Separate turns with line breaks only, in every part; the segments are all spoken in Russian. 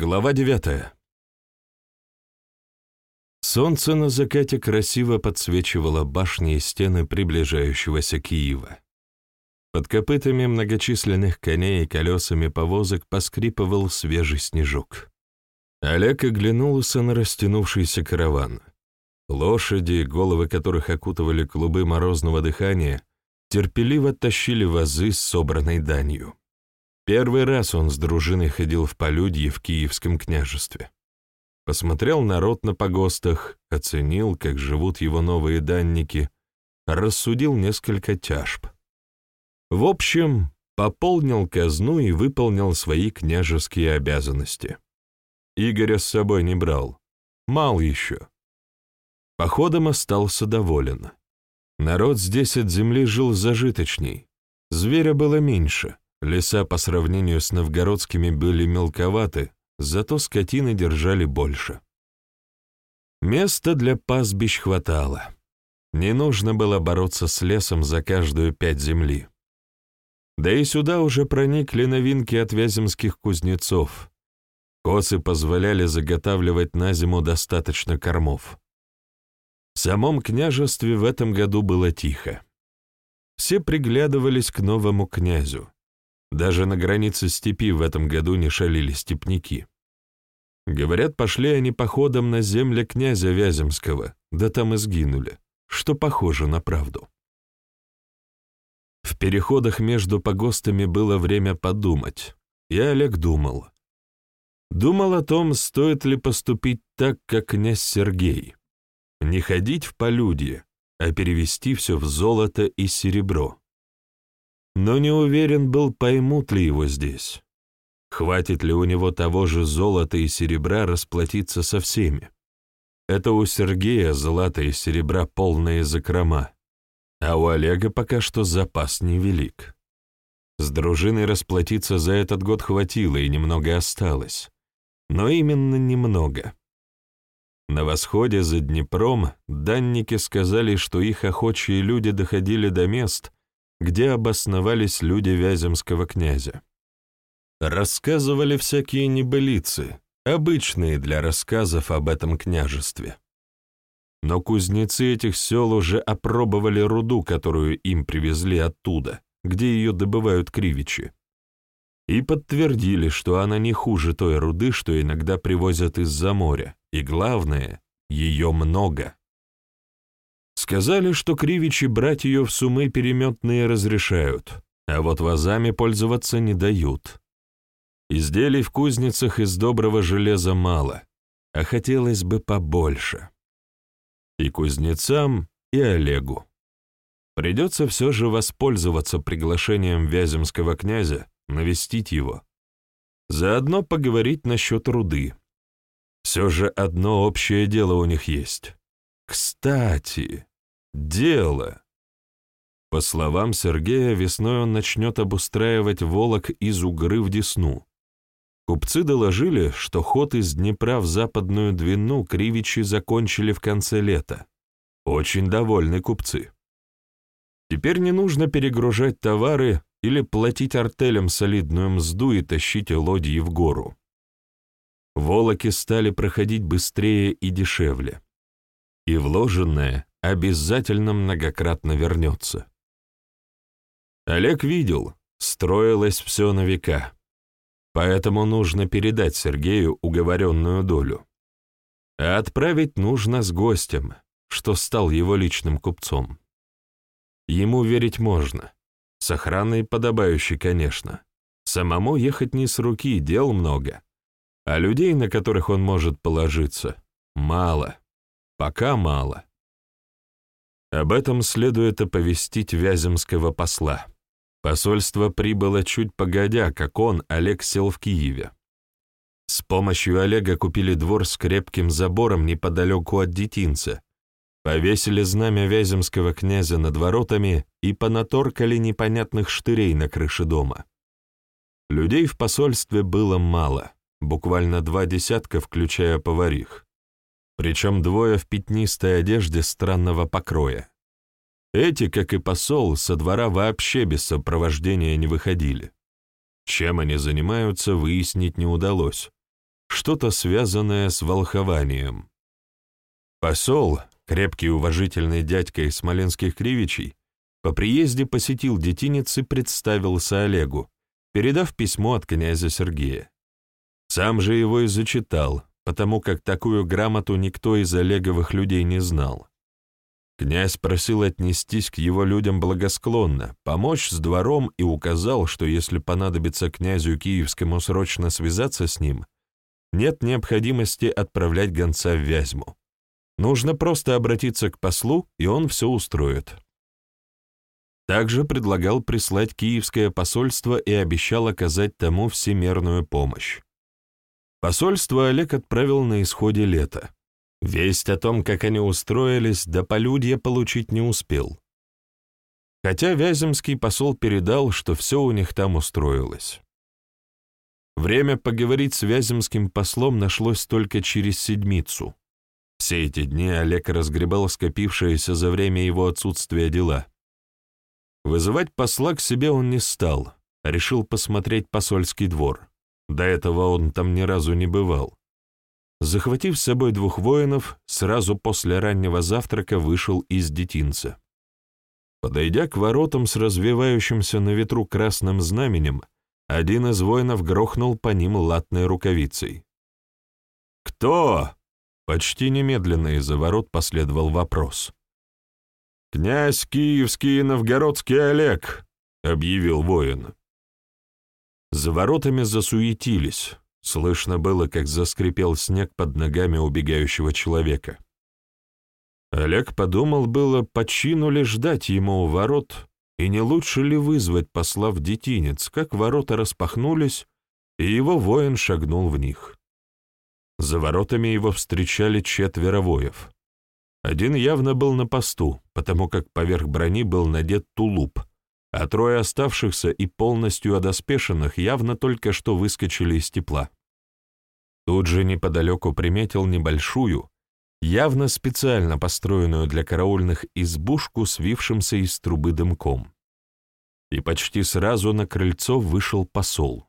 Глава девятая. Солнце на закате красиво подсвечивало башни и стены приближающегося Киева. Под копытами многочисленных коней и колесами повозок поскрипывал свежий снежок. Олег оглянулся на растянувшийся караван. Лошади, головы которых окутывали клубы морозного дыхания, терпеливо тащили вазы с собранной данью. Первый раз он с дружиной ходил в полюдье в Киевском княжестве. Посмотрел народ на погостах, оценил, как живут его новые данники, рассудил несколько тяжб. В общем, пополнил казну и выполнил свои княжеские обязанности. Игоря с собой не брал, мал еще. Походом остался доволен. Народ здесь от земли жил зажиточней, зверя было меньше — Леса по сравнению с новгородскими были мелковаты, зато скотины держали больше. Места для пастбищ хватало. Не нужно было бороться с лесом за каждую пять земли. Да и сюда уже проникли новинки от вяземских кузнецов. Косы позволяли заготавливать на зиму достаточно кормов. В самом княжестве в этом году было тихо. Все приглядывались к новому князю. Даже на границе степи в этом году не шалили степняки. Говорят, пошли они походом на земле князя Вяземского, да там и сгинули, что похоже на правду. В переходах между погостами было время подумать, и Олег думал. Думал о том, стоит ли поступить так, как князь Сергей. Не ходить в полюдье, а перевести все в золото и серебро но не уверен был, поймут ли его здесь. Хватит ли у него того же золота и серебра расплатиться со всеми? Это у Сергея золота и серебра полные закрома, а у Олега пока что запас невелик. С дружиной расплатиться за этот год хватило, и немного осталось. Но именно немного. На восходе за Днепром данники сказали, что их охочие люди доходили до мест, где обосновались люди Вяземского князя. Рассказывали всякие небылицы, обычные для рассказов об этом княжестве. Но кузнецы этих сел уже опробовали руду, которую им привезли оттуда, где ее добывают кривичи, и подтвердили, что она не хуже той руды, что иногда привозят из-за моря, и главное, ее много. Сказали, что кривичи брать ее в сумы переметные разрешают, а вот вазами пользоваться не дают. Изделий в кузницах из доброго железа мало, а хотелось бы побольше. И кузнецам, и Олегу. Придется все же воспользоваться приглашением Вяземского князя, навестить его. Заодно поговорить насчет руды. Все же одно общее дело у них есть. Кстати, Дело. По словам Сергея, весной он начнет обустраивать волок из Угры в Десну. Купцы доложили, что ход из Днепра в западную Двину кривичи закончили в конце лета. Очень довольны купцы. Теперь не нужно перегружать товары или платить артелям солидную мзду и тащить лодьи в гору. Волоки стали проходить быстрее и дешевле. И вложенное обязательно многократно вернется. Олег видел, строилось все на века, поэтому нужно передать Сергею уговоренную долю. А отправить нужно с гостем, что стал его личным купцом. Ему верить можно, с охраной подобающей, конечно. Самому ехать не с руки, дел много, а людей, на которых он может положиться, мало, пока мало. Об этом следует оповестить вяземского посла. Посольство прибыло чуть погодя, как он, Олег, сел в Киеве. С помощью Олега купили двор с крепким забором неподалеку от детинца, повесили знамя вяземского князя над воротами и понаторкали непонятных штырей на крыше дома. Людей в посольстве было мало, буквально два десятка, включая поварих причем двое в пятнистой одежде странного покроя. Эти, как и посол, со двора вообще без сопровождения не выходили. Чем они занимаются, выяснить не удалось. что-то связанное с волхованием. Посол, крепкий уважительный дядька из смоленских кривичей, по приезде посетил детинец и представился Олегу, передав письмо от князя Сергея. Сам же его и зачитал, потому как такую грамоту никто из Олеговых людей не знал. Князь просил отнестись к его людям благосклонно, помочь с двором и указал, что если понадобится князю Киевскому срочно связаться с ним, нет необходимости отправлять гонца в Вязьму. Нужно просто обратиться к послу, и он все устроит. Также предлагал прислать киевское посольство и обещал оказать тому всемерную помощь. Посольство Олег отправил на исходе лета. Весть о том, как они устроились, до полюдья получить не успел. Хотя Вяземский посол передал, что все у них там устроилось. Время поговорить с Вяземским послом нашлось только через седмицу. Все эти дни Олег разгребал скопившиеся за время его отсутствия дела. Вызывать посла к себе он не стал, а решил посмотреть посольский двор. До этого он там ни разу не бывал. Захватив с собой двух воинов, сразу после раннего завтрака вышел из детинца. Подойдя к воротам с развивающимся на ветру красным знаменем, один из воинов грохнул по ним латной рукавицей. «Кто?» — почти немедленно из-за ворот последовал вопрос. «Князь Киевский и Новгородский Олег», — объявил воин. За воротами засуетились. Слышно было, как заскрипел снег под ногами убегающего человека. Олег подумал было, почину ли ждать ему у ворот, и не лучше ли вызвать посла в детинец, как ворота распахнулись, и его воин шагнул в них. За воротами его встречали четверо воев. Один явно был на посту, потому как поверх брони был надет тулуп, а трое оставшихся и полностью одоспешенных явно только что выскочили из тепла. Тут же неподалеку приметил небольшую, явно специально построенную для караульных избушку, свившимся из трубы дымком. И почти сразу на крыльцо вышел посол.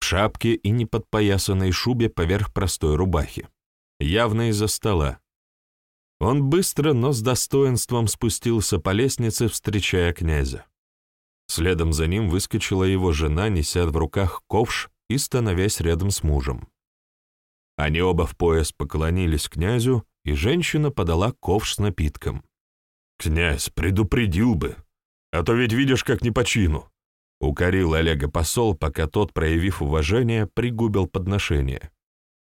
В шапке и неподпоясанной шубе поверх простой рубахи. Явно из-за стола. Он быстро, но с достоинством спустился по лестнице, встречая князя. Следом за ним выскочила его жена, неся в руках ковш и становясь рядом с мужем. Они оба в пояс поклонились князю, и женщина подала ковш с напитком. «Князь, предупредил бы, а то ведь видишь, как не по чину», — укорил Олега посол, пока тот, проявив уважение, пригубил подношение.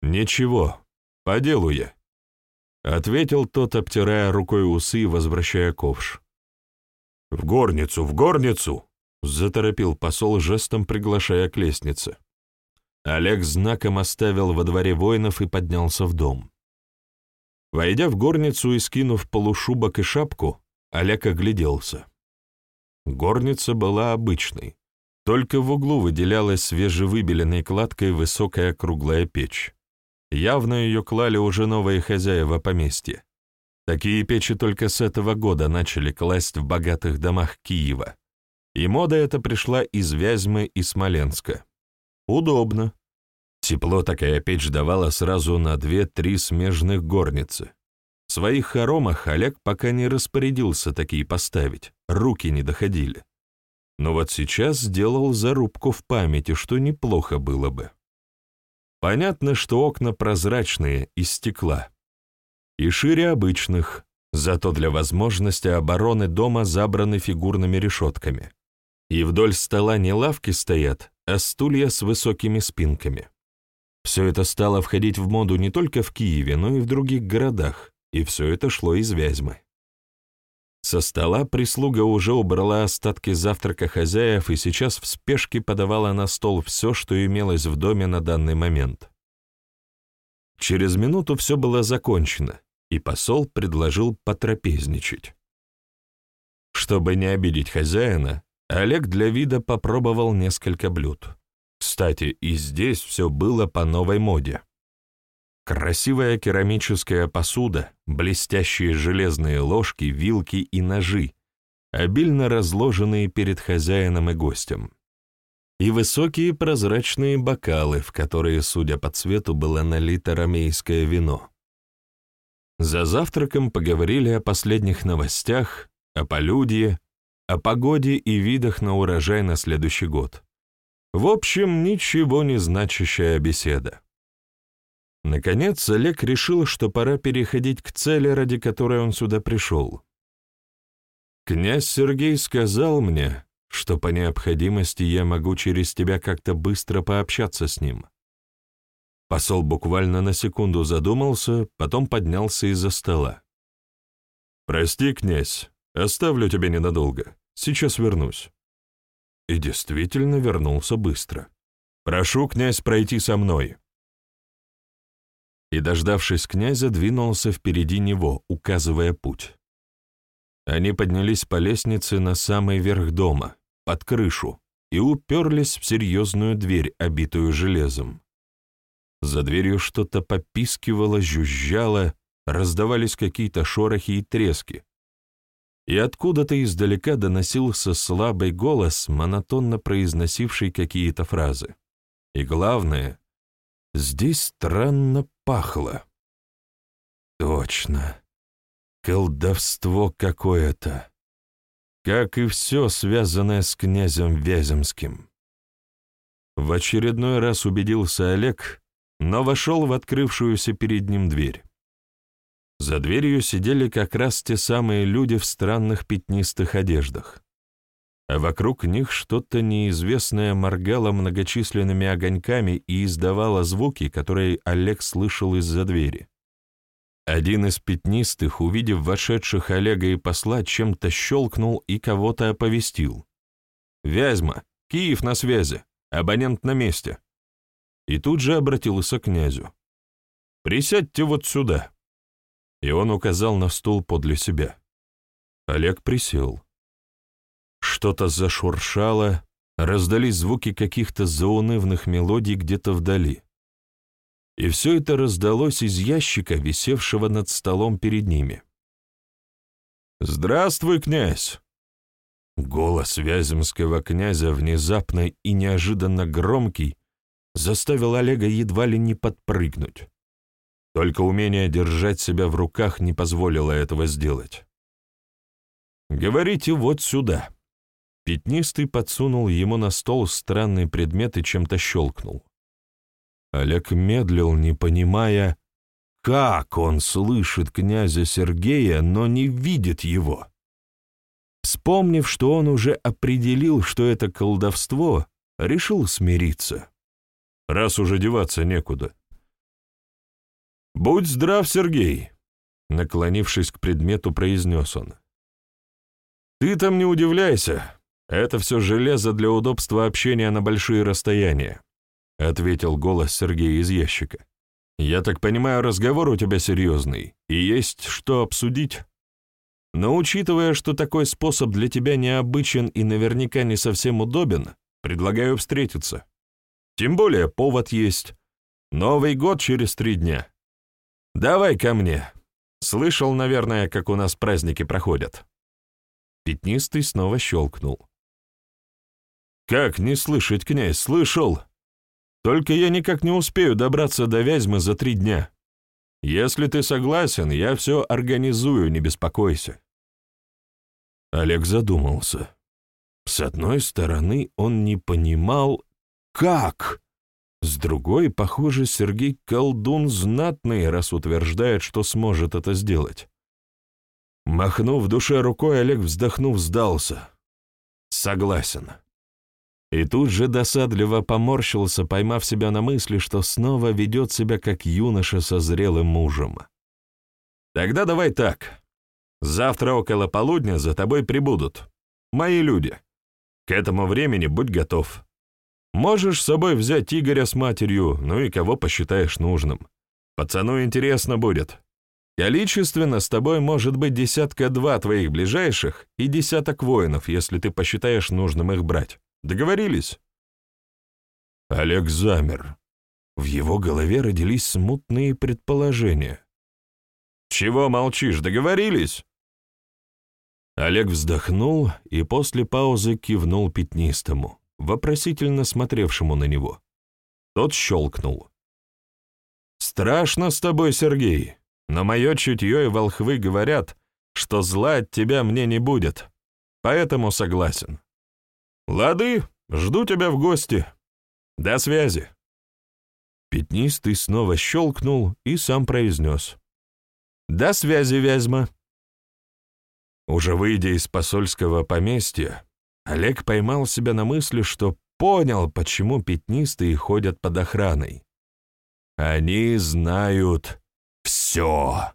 «Ничего, по делу я», — ответил тот, обтирая рукой усы и возвращая ковш. «В горницу, в горницу!» — заторопил посол жестом, приглашая к лестнице. Олег знаком оставил во дворе воинов и поднялся в дом. Войдя в горницу и скинув полушубок и шапку, Олег огляделся. Горница была обычной, только в углу выделялась свежевыбеленной кладкой высокая круглая печь. Явно ее клали уже новые хозяева поместья. Такие печи только с этого года начали класть в богатых домах Киева. И мода эта пришла из Вязьмы и Смоленска. Удобно. Тепло такая печь давала сразу на две-три смежных горницы. В своих хоромах Олег пока не распорядился такие поставить, руки не доходили. Но вот сейчас сделал зарубку в памяти, что неплохо было бы. Понятно, что окна прозрачные, из стекла. И шире обычных, зато для возможности обороны дома забраны фигурными решетками. И вдоль стола не лавки стоят, а стулья с высокими спинками. Все это стало входить в моду не только в Киеве, но и в других городах, и все это шло из Вязьмы. Со стола прислуга уже убрала остатки завтрака хозяев и сейчас в спешке подавала на стол все, что имелось в доме на данный момент. Через минуту все было закончено, и посол предложил потрапезничать. Чтобы не обидеть хозяина, Олег для вида попробовал несколько блюд. Кстати, и здесь все было по новой моде. Красивая керамическая посуда, блестящие железные ложки, вилки и ножи, обильно разложенные перед хозяином и гостем. и высокие прозрачные бокалы, в которые, судя по цвету, было налито ромейское вино. За завтраком поговорили о последних новостях, о полюдье, о погоде и видах на урожай на следующий год. В общем, ничего не значащая беседа. Наконец, Олег решил, что пора переходить к цели, ради которой он сюда пришел. «Князь Сергей сказал мне, что по необходимости я могу через тебя как-то быстро пообщаться с ним». Посол буквально на секунду задумался, потом поднялся из-за стола. «Прости, князь, оставлю тебя ненадолго. Сейчас вернусь». И действительно вернулся быстро. «Прошу, князь, пройти со мной». И, дождавшись князя, двинулся впереди него, указывая путь. Они поднялись по лестнице на самый верх дома, под крышу, и уперлись в серьезную дверь, обитую железом. За дверью что-то попискивало, жужжало, раздавались какие-то шорохи и трески, и откуда-то издалека доносился слабый голос, монотонно произносивший какие-то фразы. И главное, здесь странно пахло. Точно. Колдовство какое-то. Как и все, связанное с князем Вяземским. В очередной раз убедился Олег, но вошел в открывшуюся перед ним дверь. За дверью сидели как раз те самые люди в странных пятнистых одеждах. А вокруг них что-то неизвестное моргало многочисленными огоньками и издавало звуки, которые Олег слышал из-за двери. Один из пятнистых, увидев вошедших Олега и посла, чем-то щелкнул и кого-то оповестил. «Вязьма! Киев на связи! Абонент на месте!» И тут же обратился к князю. «Присядьте вот сюда!» И он указал на стул подле себя. Олег присел. Что-то зашуршало, раздались звуки каких-то заунывных мелодий где-то вдали. И все это раздалось из ящика, висевшего над столом перед ними. «Здравствуй, князь!» Голос вяземского князя, внезапный и неожиданно громкий, заставил Олега едва ли не подпрыгнуть. Только умение держать себя в руках не позволило этого сделать. «Говорите вот сюда». Пятнистый подсунул ему на стол странный предмет и чем-то щелкнул. Олег медлил, не понимая, как он слышит князя Сергея, но не видит его. Вспомнив, что он уже определил, что это колдовство, решил смириться. Раз уже деваться некуда. «Будь здрав, Сергей!» Наклонившись к предмету, произнес он. «Ты там не удивляйся. Это все железо для удобства общения на большие расстояния», ответил голос Сергея из ящика. «Я так понимаю, разговор у тебя серьезный, и есть что обсудить?» Но учитывая, что такой способ для тебя необычен и наверняка не совсем удобен, предлагаю встретиться. Тем более повод есть. Новый год через три дня. «Давай ко мне. Слышал, наверное, как у нас праздники проходят». Пятнистый снова щелкнул. «Как не слышать, князь? Слышал. Только я никак не успею добраться до Вязьмы за три дня. Если ты согласен, я все организую, не беспокойся». Олег задумался. С одной стороны, он не понимал, как с другой, похоже, Сергей колдун знатный, раз утверждает, что сможет это сделать. Махнув в душе рукой, Олег, вздохнув, сдался. Согласен. И тут же досадливо поморщился, поймав себя на мысли, что снова ведет себя как юноша со зрелым мужем. «Тогда давай так. Завтра около полудня за тобой прибудут. Мои люди. К этому времени будь готов. Можешь с собой взять Игоря с матерью, ну и кого посчитаешь нужным. Пацану интересно будет. Количественно с тобой может быть десятка-два твоих ближайших и десяток воинов, если ты посчитаешь нужным их брать. Договорились?» Олег замер. В его голове родились смутные предположения. «Чего молчишь? Договорились?» Олег вздохнул и после паузы кивнул пятнистому. Вопросительно смотревшему на него. Тот щелкнул. «Страшно с тобой, Сергей, но мое чутье и волхвы говорят, что зла от тебя мне не будет, поэтому согласен. Лады, жду тебя в гости. До связи». Пятнистый снова щелкнул и сам произнес. «До связи, Вязьма». Уже выйдя из посольского поместья, Олег поймал себя на мысли, что понял, почему пятнистые ходят под охраной. Они знают все.